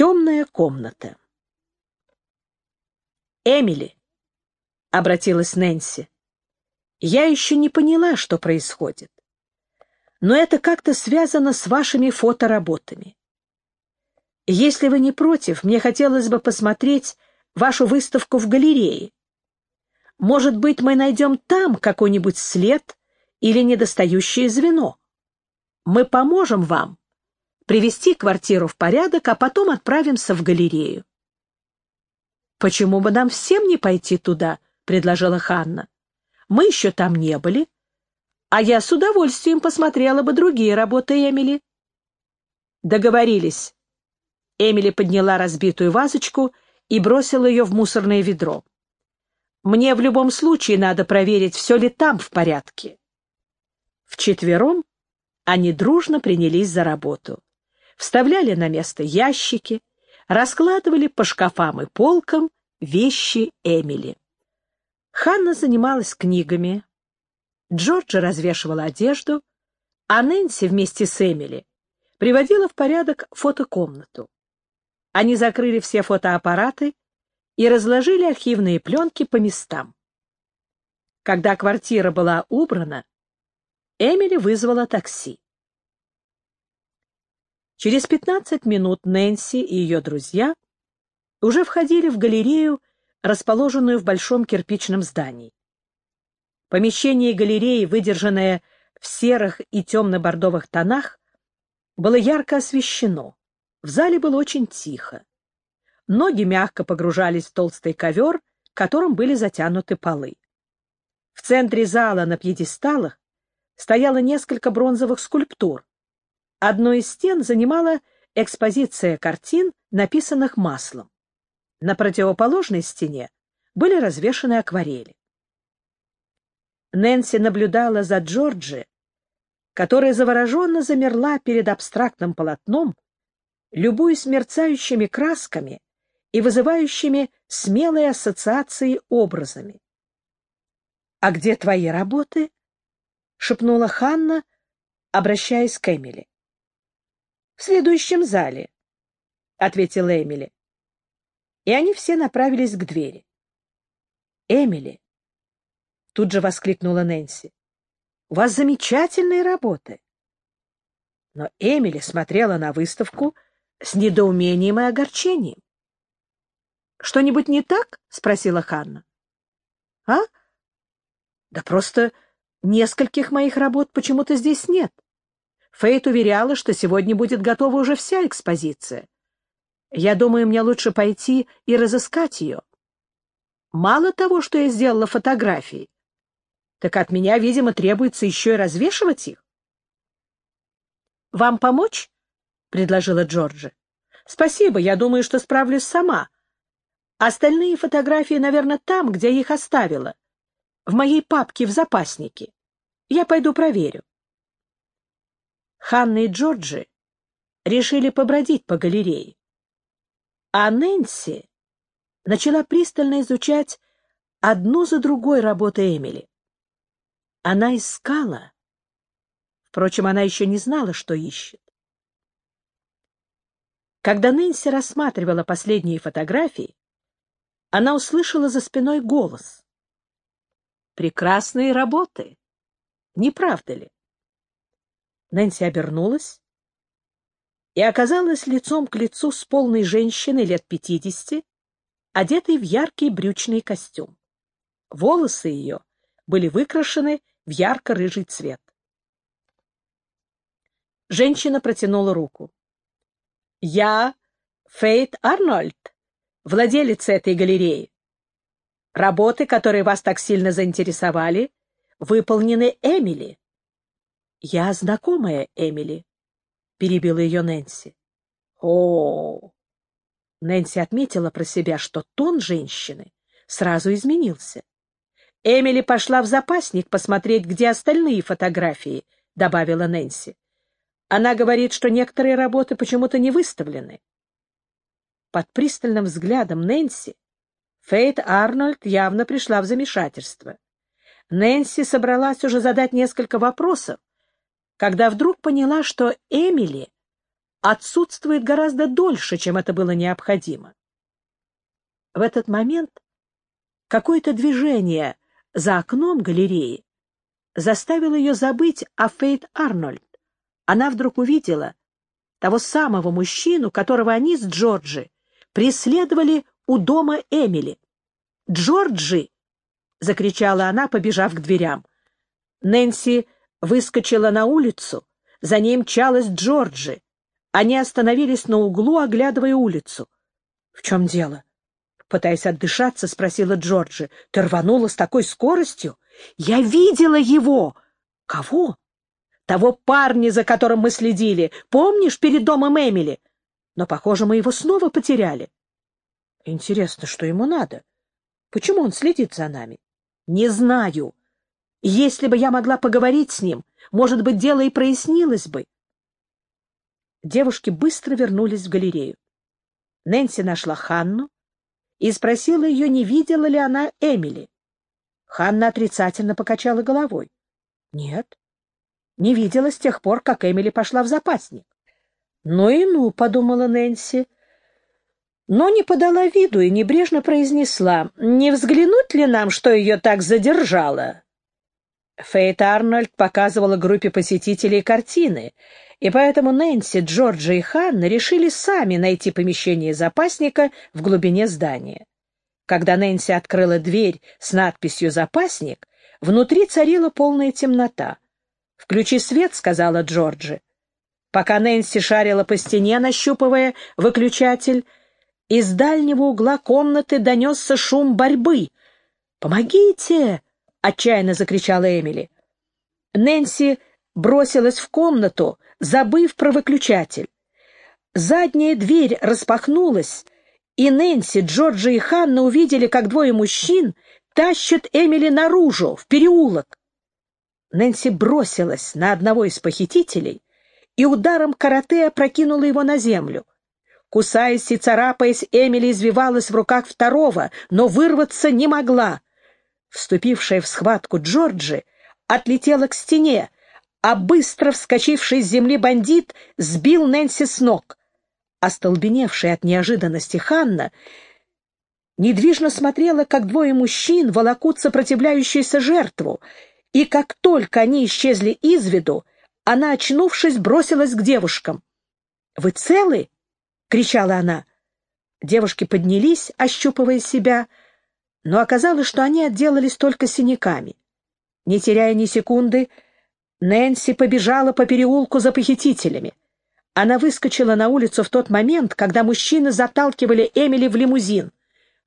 Темная комната. «Эмили», — обратилась Нэнси, — «я еще не поняла, что происходит. Но это как-то связано с вашими фотоработами. Если вы не против, мне хотелось бы посмотреть вашу выставку в галерее. Может быть, мы найдем там какой-нибудь след или недостающее звено. Мы поможем вам привести квартиру в порядок, а потом отправимся в галерею. «Почему бы нам всем не пойти туда?» — предложила Ханна. «Мы еще там не были, а я с удовольствием посмотрела бы другие работы Эмили». «Договорились». Эмили подняла разбитую вазочку и бросила ее в мусорное ведро. «Мне в любом случае надо проверить, все ли там в порядке». Вчетвером они дружно принялись за работу. Вставляли на место ящики, раскладывали по шкафам и полкам вещи Эмили. Ханна занималась книгами, Джорджи развешивала одежду, а Нэнси вместе с Эмили приводила в порядок фотокомнату. Они закрыли все фотоаппараты и разложили архивные пленки по местам. Когда квартира была убрана, Эмили вызвала такси. Через 15 минут Нэнси и ее друзья уже входили в галерею, расположенную в большом кирпичном здании. Помещение галереи, выдержанное в серых и темно-бордовых тонах, было ярко освещено. В зале было очень тихо. Ноги мягко погружались в толстый ковер, которым были затянуты полы. В центре зала на пьедесталах стояло несколько бронзовых скульптур, Одну из стен занимала экспозиция картин, написанных маслом. На противоположной стене были развешаны акварели. Нэнси наблюдала за Джорджи, которая завороженно замерла перед абстрактным полотном, любуясь мерцающими красками и вызывающими смелые ассоциации образами. «А где твои работы?» — шепнула Ханна, обращаясь к Эмили в следующем зале, — ответила Эмили. И они все направились к двери. «Эмили!» — тут же воскликнула Нэнси. «У вас замечательные работы!» Но Эмили смотрела на выставку с недоумением и огорчением. «Что-нибудь не так?» — спросила Ханна. «А? Да просто нескольких моих работ почему-то здесь нет. Фейт уверяла, что сегодня будет готова уже вся экспозиция. Я думаю, мне лучше пойти и разыскать ее. Мало того, что я сделала фотографии, так от меня, видимо, требуется еще и развешивать их. «Вам помочь?» — предложила Джорджи. «Спасибо, я думаю, что справлюсь сама. Остальные фотографии, наверное, там, где я их оставила. В моей папке в запаснике. Я пойду проверю». Ханна и Джорджи решили побродить по галерее. А Нэнси начала пристально изучать одну за другой работы Эмили. Она искала. Впрочем, она еще не знала, что ищет. Когда Нэнси рассматривала последние фотографии, она услышала за спиной голос. «Прекрасные работы! Не правда ли?» Нэнси обернулась и оказалась лицом к лицу с полной женщиной лет пятидесяти, одетой в яркий брючный костюм. Волосы ее были выкрашены в ярко-рыжий цвет. Женщина протянула руку. «Я Фейт Арнольд, владелица этой галереи. Работы, которые вас так сильно заинтересовали, выполнены Эмили. Я знакомая Эмили, — перебила ее Нэнси. О, Нэнси отметила про себя, что тон женщины сразу изменился. Эмили пошла в запасник посмотреть, где остальные фотографии, — добавила Нэнси. Она говорит, что некоторые работы почему-то не выставлены. Под пристальным взглядом Нэнси Фейт Арнольд явно пришла в замешательство. Нэнси собралась уже задать несколько вопросов, когда вдруг поняла, что Эмили отсутствует гораздо дольше, чем это было необходимо. В этот момент какое-то движение за окном галереи заставило ее забыть о Фейт Арнольд. Она вдруг увидела того самого мужчину, которого они с Джорджи преследовали у дома Эмили. «Джорджи!» — закричала она, побежав к дверям. Нэнси выскочила на улицу, за ней мчалась Джорджи. Они остановились на углу, оглядывая улицу. — В чем дело? — пытаясь отдышаться, спросила Джорджи. — Ты рванула с такой скоростью? — Я видела его! — Кого? — Того парня, за которым мы следили. Помнишь, перед домом Эмили? Но, похоже, мы его снова потеряли. — Интересно, что ему надо? Почему он следит за нами? — Не знаю. Если бы я могла поговорить с ним, может быть, дело и прояснилось бы. Девушки быстро вернулись в галерею. Нэнси нашла Ханну и спросила ее, не видела ли она Эмили. Ханна отрицательно покачала головой. — Нет, не видела с тех пор, как Эмили пошла в запасник. — Ну и ну, — подумала Нэнси, но не подала виду и небрежно произнесла, не взглянуть ли нам, что ее так задержало? Фейт Арнольд показывала группе посетителей картины, и поэтому Нэнси, Джорджи и Ханна решили сами найти помещение запасника в глубине здания. Когда Нэнси открыла дверь с надписью «Запасник», внутри царила полная темнота. «Включи свет», — сказала Джорджи. Пока Нэнси шарила по стене, нащупывая выключатель, из дальнего угла комнаты донесся шум борьбы. «Помогите!» — отчаянно закричала Эмили. Нэнси бросилась в комнату, забыв про выключатель. Задняя дверь распахнулась, и Нэнси, Джорджи и Ханна увидели, как двое мужчин тащат Эмили наружу, в переулок. Нэнси бросилась на одного из похитителей и ударом карате опрокинула его на землю. Кусаясь и царапаясь, Эмили извивалась в руках второго, но вырваться не могла. Вступившая в схватку Джорджи отлетела к стене, а быстро вскочивший с земли бандит сбил Нэнси с ног. Остолбеневшая от неожиданности Ханна недвижно смотрела, как двое мужчин волокут сопротивляющуюся жертву, и как только они исчезли из виду, она, очнувшись, бросилась к девушкам. «Вы целы?» — кричала она. Девушки поднялись, ощупывая себя — но оказалось, что они отделались только синяками. Не теряя ни секунды, Нэнси побежала по переулку за похитителями. Она выскочила на улицу в тот момент, когда мужчины заталкивали Эмили в лимузин.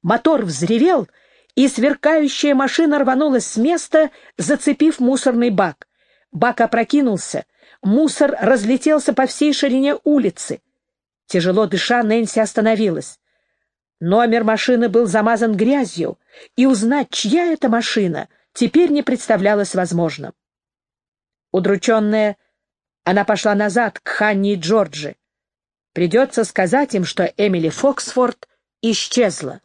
Мотор взревел, и сверкающая машина рванулась с места, зацепив мусорный бак. Бак опрокинулся, мусор разлетелся по всей ширине улицы. Тяжело дыша, Нэнси остановилась. Номер машины был замазан грязью, и узнать, чья это машина, теперь не представлялось возможным. Удрученная, она пошла назад к Ханни и Джорджи. Придется сказать им, что Эмили Фоксфорд исчезла.